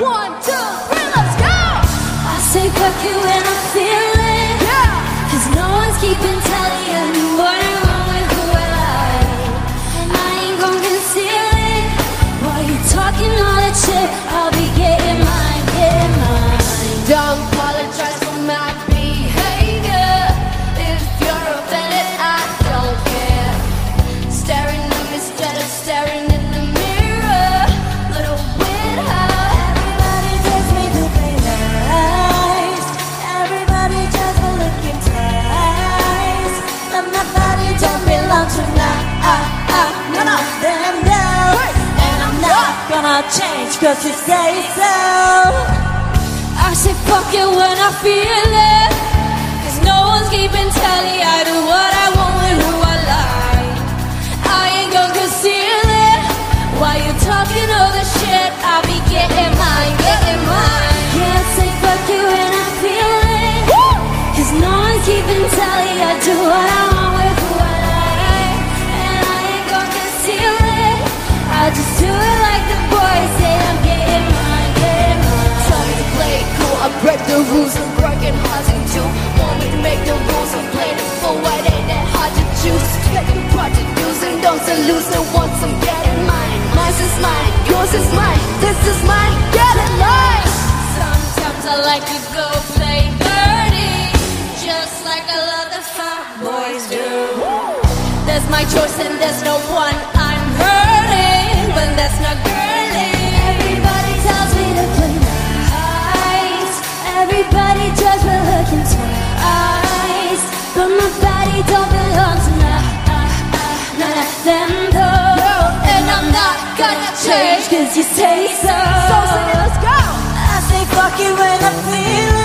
One, two, three, let's go! I say fuck you and I feel it. Yeah. Cause no one's keeping tally anymore. Gonna change cause you say so. I say fuck it when I feel it. Cause no one's keeping tally. I do what I want with who I like. I ain't gonna conceal it. While you talking all the shit, I'll be getting mine, getting mine. Can't say fuck you when I feel it. Cause no one's keeping tally. I do what I want the rules, I'm working hard to. Want me to make the rules, I'm playing it full, it ain't that hard to choose. The part to use and don't to lose, and once I'm getting mine. Mine is mine, yours is mine, this is mine, get it right. Sometimes I like to go play dirty, just like a lot of fat boys do. There's my choice and there's no one you say so. So sing it, let's go. I say fuck it when I feel it.